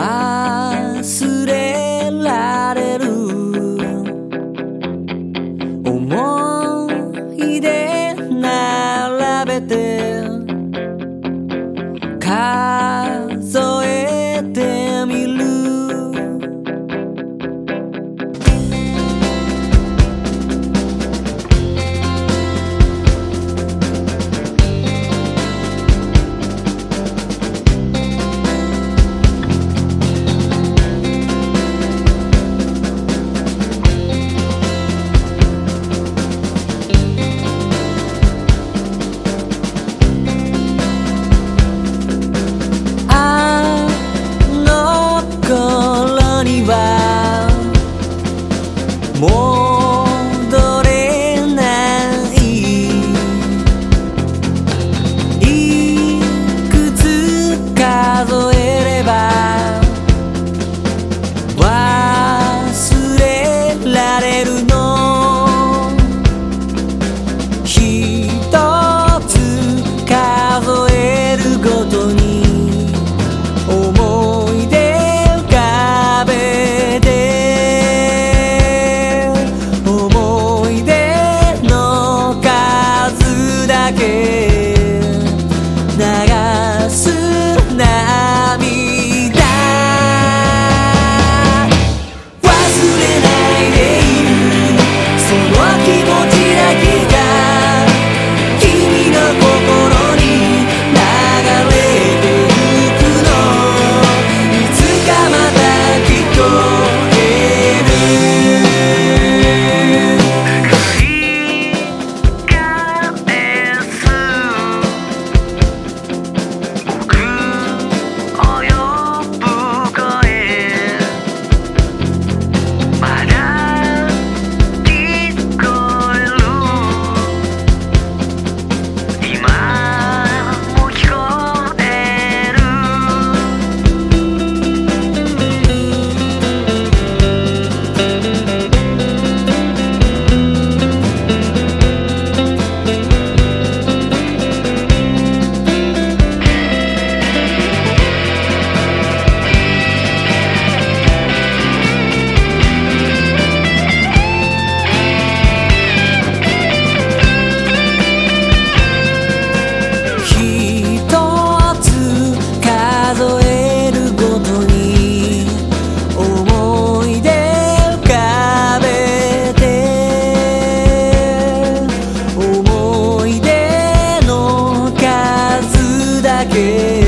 忘れられる。思い出並べて。que